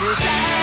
Moving.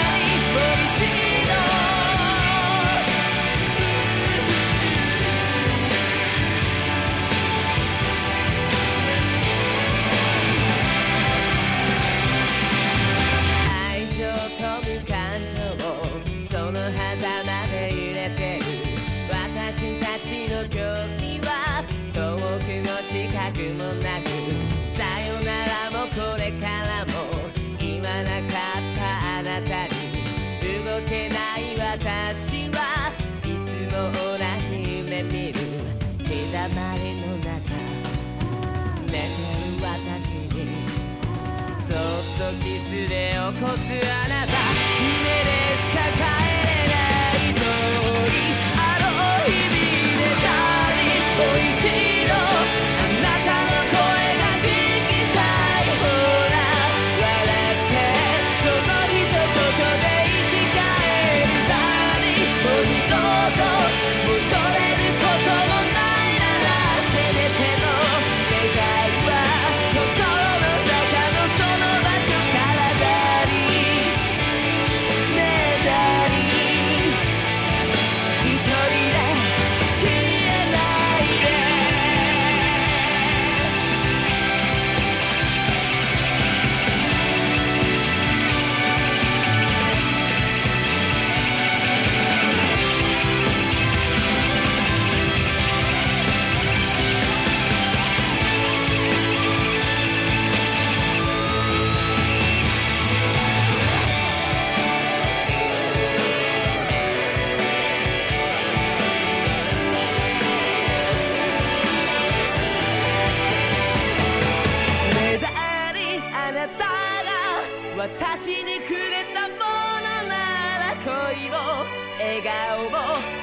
キスで起こすあなた。私にくれたものなら恋を笑顔を。